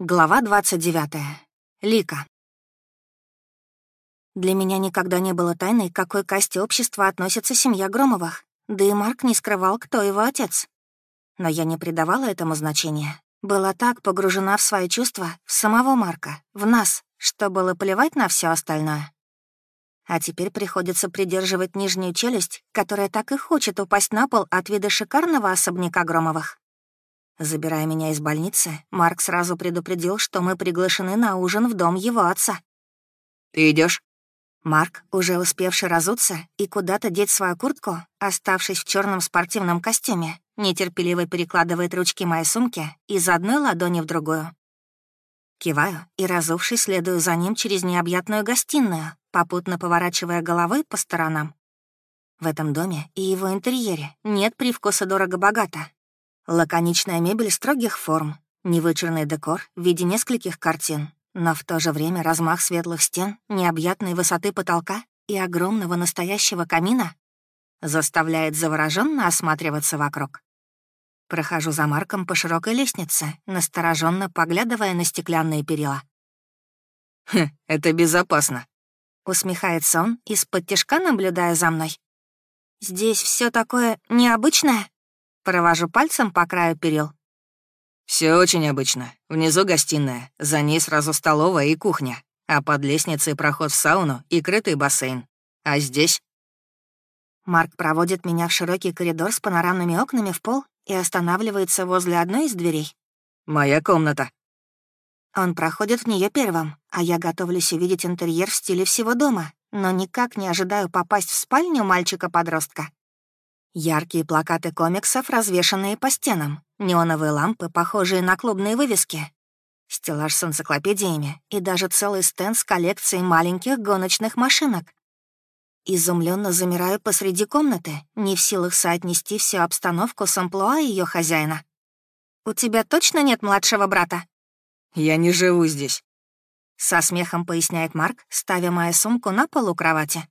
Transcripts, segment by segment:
Глава 29. Лика. Для меня никогда не было тайной, к какой касте общества относится семья Громовых, да и Марк не скрывал, кто его отец. Но я не придавала этому значения. Была так погружена в свои чувства, в самого Марка, в нас, что было плевать на все остальное. А теперь приходится придерживать нижнюю челюсть, которая так и хочет упасть на пол от вида шикарного особняка Громовых. Забирая меня из больницы, Марк сразу предупредил, что мы приглашены на ужин в дом его отца. «Ты идешь? Марк, уже успевший разуться и куда-то деть свою куртку, оставшись в черном спортивном костюме, нетерпеливо перекладывает ручки моей сумки из одной ладони в другую. Киваю и, разувшись, следую за ним через необъятную гостиную, попутно поворачивая головой по сторонам. В этом доме и его интерьере нет привкуса дорого-богато, Лаконичная мебель строгих форм, невычурный декор в виде нескольких картин, но в то же время размах светлых стен, необъятной высоты потолка и огромного настоящего камина заставляет завороженно осматриваться вокруг. Прохожу за Марком по широкой лестнице, настороженно поглядывая на стеклянные перила. «Хм, это безопасно», — усмехается он, из-под тяжка наблюдая за мной. «Здесь все такое необычное?» Провожу пальцем по краю перил. Все очень обычно. Внизу гостиная, за ней сразу столовая и кухня, а под лестницей проход в сауну и крытый бассейн. А здесь... Марк проводит меня в широкий коридор с панорамными окнами в пол и останавливается возле одной из дверей. «Моя комната». Он проходит в нее первым, а я готовлюсь увидеть интерьер в стиле всего дома, но никак не ожидаю попасть в спальню мальчика-подростка. Яркие плакаты комиксов, развешанные по стенам, неоновые лампы, похожие на клубные вывески, стеллаж с энциклопедиями и даже целый стенд с коллекцией маленьких гоночных машинок. Изумленно замираю посреди комнаты, не в силах соотнести всю обстановку с амплуа ее хозяина. «У тебя точно нет младшего брата?» «Я не живу здесь», — со смехом поясняет Марк, ставя мою сумку на полу кровати.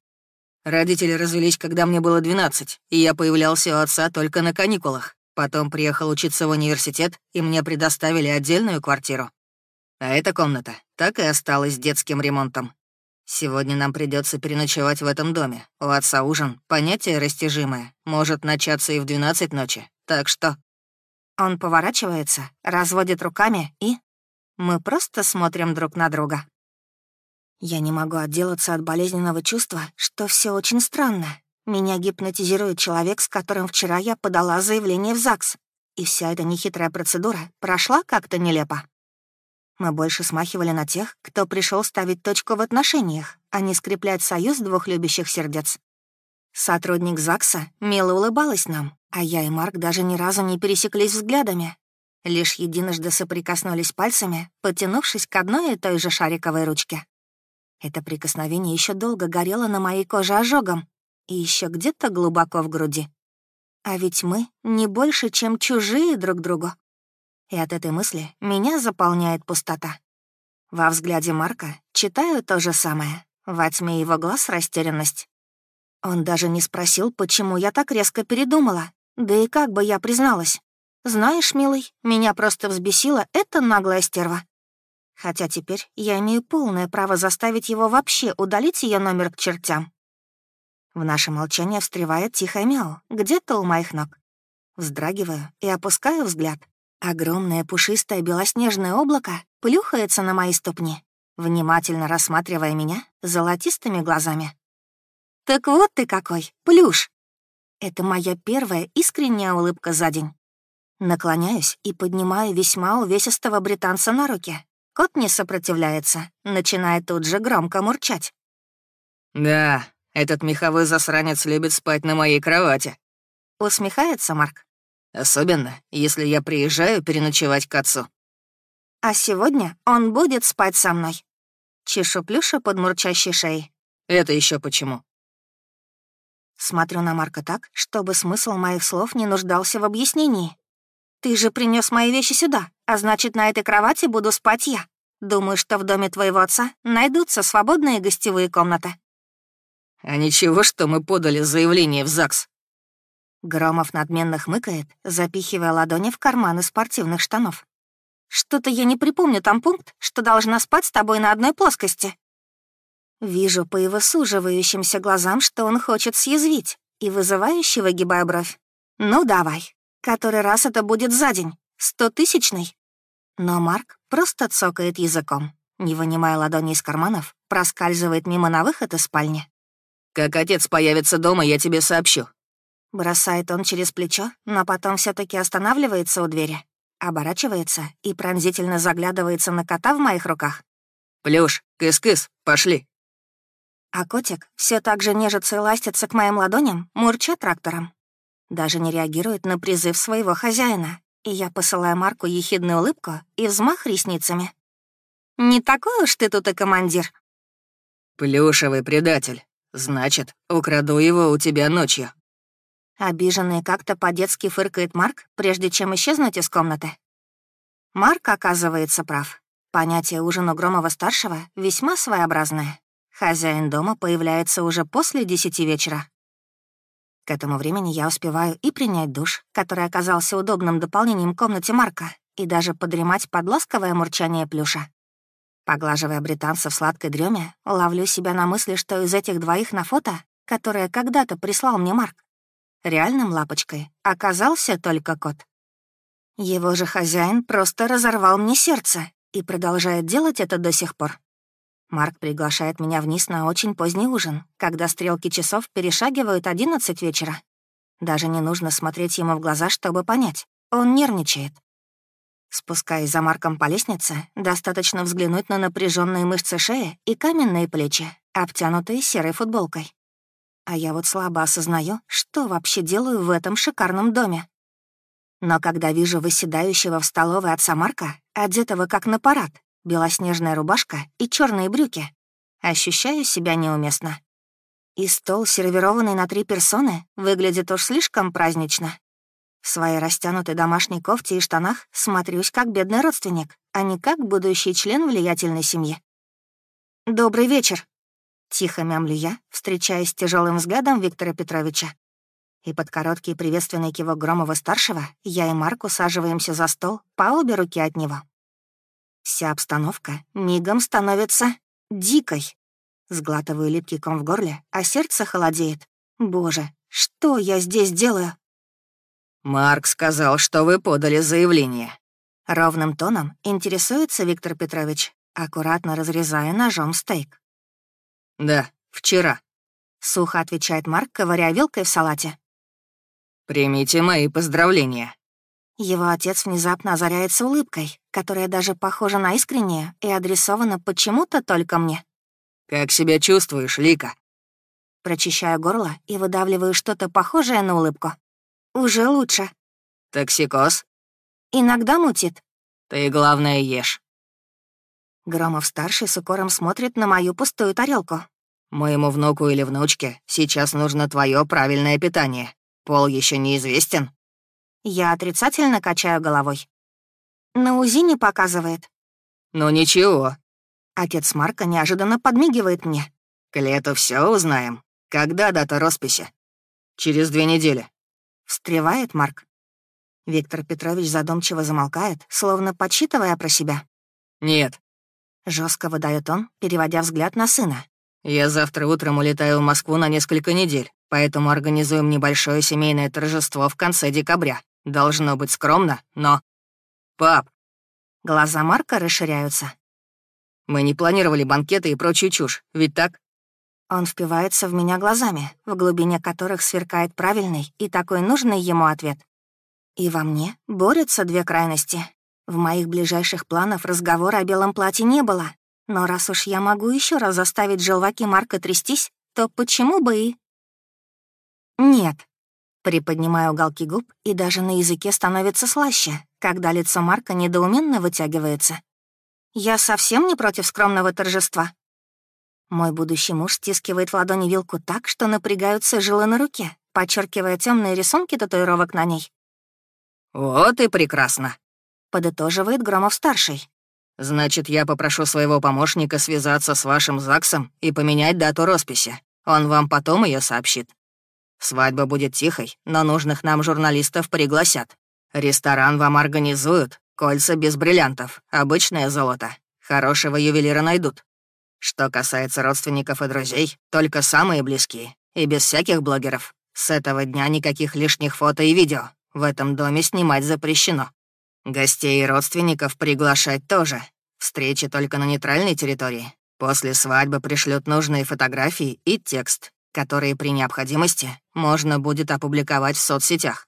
Родители развелись, когда мне было 12, и я появлялся у отца только на каникулах. Потом приехал учиться в университет, и мне предоставили отдельную квартиру. А эта комната так и осталась детским ремонтом. Сегодня нам придется переночевать в этом доме. У отца ужин, понятие растяжимое, может начаться и в 12 ночи. Так что... Он поворачивается, разводит руками и... Мы просто смотрим друг на друга. Я не могу отделаться от болезненного чувства, что все очень странно. Меня гипнотизирует человек, с которым вчера я подала заявление в ЗАГС. И вся эта нехитрая процедура прошла как-то нелепо. Мы больше смахивали на тех, кто пришел ставить точку в отношениях, а не скреплять союз двух любящих сердец. Сотрудник ЗАГСа мило улыбалась нам, а я и Марк даже ни разу не пересеклись взглядами. Лишь единожды соприкоснулись пальцами, потянувшись к одной и той же шариковой ручке. Это прикосновение еще долго горело на моей коже ожогом и еще где-то глубоко в груди. А ведь мы не больше, чем чужие друг другу. И от этой мысли меня заполняет пустота. Во взгляде Марка читаю то же самое. Во тьме его глаз растерянность. Он даже не спросил, почему я так резко передумала. Да и как бы я призналась. Знаешь, милый, меня просто взбесила эта наглая стерва. Хотя теперь я имею полное право заставить его вообще удалить ее номер к чертям. В наше молчание встревает тихое мяу, где-то у моих ног. Вздрагиваю и опускаю взгляд. Огромное пушистое белоснежное облако плюхается на мои ступни, внимательно рассматривая меня золотистыми глазами. «Так вот ты какой, плюш!» Это моя первая искренняя улыбка за день. Наклоняюсь и поднимаю весьма увесистого британца на руки, Кот не сопротивляется, начинает тут же громко мурчать. «Да, этот меховой засранец любит спать на моей кровати», — усмехается Марк. «Особенно, если я приезжаю переночевать к отцу». «А сегодня он будет спать со мной». Чешу плюша под мурчащей шеей. «Это еще почему?» Смотрю на Марка так, чтобы смысл моих слов не нуждался в объяснении. «Ты же принес мои вещи сюда, а значит, на этой кровати буду спать я. Думаю, что в доме твоего отца найдутся свободные гостевые комнаты». «А ничего, что мы подали заявление в ЗАГС?» Громов надменно хмыкает, запихивая ладони в карманы спортивных штанов. Что-то я не припомню там пункт, что должна спать с тобой на одной плоскости. Вижу по его суживающимся глазам, что он хочет съязвить, и вызывающе выгибаю бровь. «Ну, давай. Который раз это будет за день? Стотысячный?» Но Марк просто цокает языком, не вынимая ладони из карманов, проскальзывает мимо на выход из спальни. «Как отец появится дома, я тебе сообщу». Бросает он через плечо, но потом все таки останавливается у двери, оборачивается и пронзительно заглядывается на кота в моих руках. «Плюш, кыс-кыс, пошли». А котик все так же нежится и ластится к моим ладоням, мурча трактором. Даже не реагирует на призыв своего хозяина, и я посылаю Марку ехидную улыбку и взмах ресницами. «Не такой уж ты тут и командир». «Плюшевый предатель. Значит, украду его у тебя ночью». Обиженный как-то по-детски фыркает Марк, прежде чем исчезнуть из комнаты. Марк оказывается прав. Понятие ужина Громова-старшего весьма своеобразное. Хозяин дома появляется уже после десяти вечера. К этому времени я успеваю и принять душ, который оказался удобным дополнением комнате Марка, и даже подремать под ласковое мурчание плюша. Поглаживая британца в сладкой дреме, ловлю себя на мысли, что из этих двоих на фото, которое когда-то прислал мне Марк, реальным лапочкой оказался только кот. Его же хозяин просто разорвал мне сердце и продолжает делать это до сих пор. Марк приглашает меня вниз на очень поздний ужин, когда стрелки часов перешагивают одиннадцать вечера. Даже не нужно смотреть ему в глаза, чтобы понять. Он нервничает. Спускаясь за Марком по лестнице, достаточно взглянуть на напряженные мышцы шеи и каменные плечи, обтянутые серой футболкой. А я вот слабо осознаю, что вообще делаю в этом шикарном доме. Но когда вижу выседающего в столовой отца Марка, одетого как на парад, белоснежная рубашка и черные брюки. Ощущаю себя неуместно. И стол, сервированный на три персоны, выглядит уж слишком празднично. В своей растянутой домашней кофте и штанах смотрюсь как бедный родственник, а не как будущий член влиятельной семьи. «Добрый вечер», — тихо мямлю я, встречаясь с тяжелым взглядом Виктора Петровича. И под короткий приветственный кивок Громова-старшего я и Марк усаживаемся за стол по обе руки от него. Вся обстановка мигом становится дикой. Сглатываю липкий ком в горле, а сердце холодеет. Боже, что я здесь делаю? «Марк сказал, что вы подали заявление». Ровным тоном интересуется Виктор Петрович, аккуратно разрезая ножом стейк. «Да, вчера», — сухо отвечает Марк, ковыряя вилкой в салате. «Примите мои поздравления». Его отец внезапно озаряется улыбкой, которая даже похожа на искреннее и адресована почему-то только мне. «Как себя чувствуешь, Лика?» Прочищаю горло и выдавливаю что-то похожее на улыбку. «Уже лучше». «Токсикоз?» «Иногда мутит». «Ты, главное, ешь». Громов-старший с укором смотрит на мою пустую тарелку. «Моему внуку или внучке сейчас нужно твое правильное питание. Пол еще неизвестен». Я отрицательно качаю головой. На УЗИ не показывает. Ну ничего. Отец Марка неожиданно подмигивает мне. К лету все узнаем. Когда дата росписи? Через две недели. Встревает Марк. Виктор Петрович задумчиво замолкает, словно подсчитывая про себя. «Нет». Жестко выдает он, переводя взгляд на сына. «Я завтра утром улетаю в Москву на несколько недель, поэтому организуем небольшое семейное торжество в конце декабря. Должно быть скромно, но... Пап! Глаза Марка расширяются. Мы не планировали банкеты и прочую чушь, ведь так? Он впивается в меня глазами, в глубине которых сверкает правильный и такой нужный ему ответ. И во мне борются две крайности. В моих ближайших планах разговора о белом платье не было. Но раз уж я могу еще раз заставить желваки Марка трястись, то почему бы и... Нет, Приподнимаю уголки губ, и даже на языке становится слаще, когда лицо Марка недоуменно вытягивается. Я совсем не против скромного торжества. Мой будущий муж стискивает в ладони вилку так, что напрягаются жилы на руке, подчеркивая темные рисунки татуировок на ней. «Вот и прекрасно», — подытоживает Громов-старший. «Значит, я попрошу своего помощника связаться с вашим ЗАГСом и поменять дату росписи. Он вам потом ее сообщит. Свадьба будет тихой, но нужных нам журналистов пригласят. Ресторан вам организуют, Кольца без бриллиантов, обычное золото. Хорошего ювелира найдут. Что касается родственников и друзей, только самые близкие. И без всяких блогеров. С этого дня никаких лишних фото и видео. В этом доме снимать запрещено. Гостей и родственников приглашать тоже. Встречи только на нейтральной территории. После свадьбы пришлют нужные фотографии и текст, которые при необходимости можно будет опубликовать в соцсетях.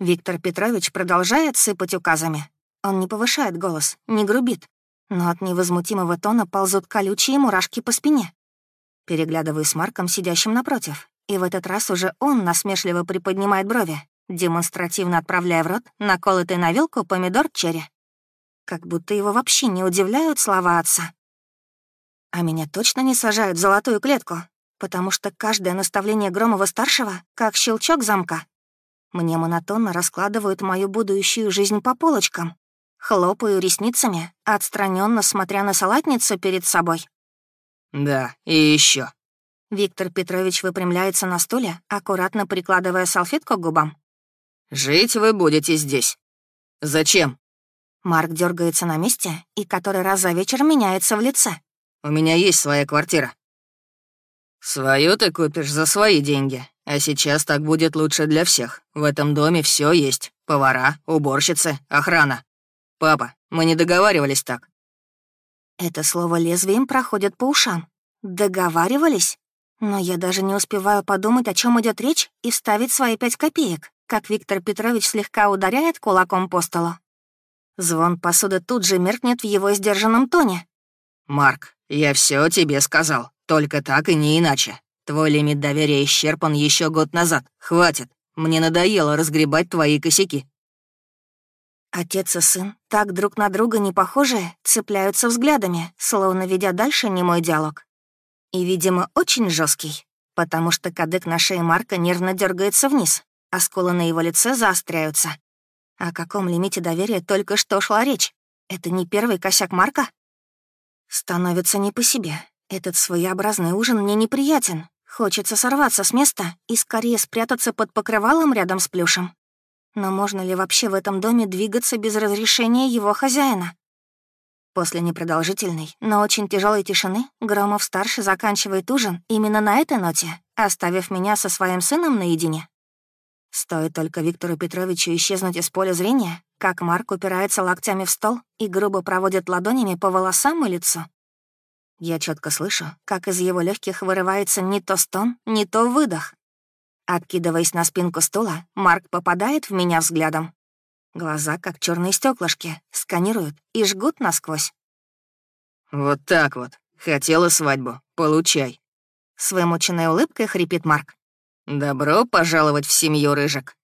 Виктор Петрович продолжает сыпать указами. Он не повышает голос, не грубит, но от невозмутимого тона ползут колючие мурашки по спине. Переглядываю с Марком, сидящим напротив, и в этот раз уже он насмешливо приподнимает брови, демонстративно отправляя в рот наколотый на вилку помидор черри. Как будто его вообще не удивляют слова отца. А меня точно не сажают в золотую клетку, потому что каждое наставление Громова-старшего — как щелчок замка. Мне монотонно раскладывают мою будущую жизнь по полочкам. Хлопаю ресницами, отстраненно смотря на салатницу перед собой. «Да, и еще. Виктор Петрович выпрямляется на стуле, аккуратно прикладывая салфетку к губам. «Жить вы будете здесь. Зачем?» Марк дергается на месте и который раз за вечер меняется в лице. У меня есть своя квартира». «Свою ты купишь за свои деньги, а сейчас так будет лучше для всех. В этом доме все есть. Повара, уборщицы, охрана. Папа, мы не договаривались так». Это слово лезвием проходит по ушам. Договаривались? Но я даже не успеваю подумать, о чем идет речь, и вставить свои пять копеек, как Виктор Петрович слегка ударяет кулаком по столу. Звон посуды тут же меркнет в его сдержанном тоне. «Марк, я все тебе сказал, только так и не иначе. Твой лимит доверия исчерпан еще год назад. Хватит. Мне надоело разгребать твои косяки». Отец и сын, так друг на друга не похожие, цепляются взглядами, словно ведя дальше не мой диалог. И, видимо, очень жесткий, потому что кадык на шее Марка нервно дергается вниз, а скулы на его лице заостряются. О каком лимите доверия только что шла речь? Это не первый косяк Марка? Становится не по себе. Этот своеобразный ужин мне неприятен. Хочется сорваться с места и скорее спрятаться под покрывалом рядом с плюшем. Но можно ли вообще в этом доме двигаться без разрешения его хозяина? После непродолжительной, но очень тяжелой тишины Громов-старший заканчивает ужин именно на этой ноте, оставив меня со своим сыном наедине. Стоит только Виктору Петровичу исчезнуть из поля зрения, как Марк упирается локтями в стол и грубо проводит ладонями по волосам и лицу. Я четко слышу, как из его легких вырывается не то стон, не то выдох. Откидываясь на спинку стула, Марк попадает в меня взглядом. Глаза, как черные стеклышки, сканируют и жгут насквозь. «Вот так вот. Хотела свадьбу. Получай». С вымученной улыбкой хрипит Марк. «Добро пожаловать в семью, Рыжик.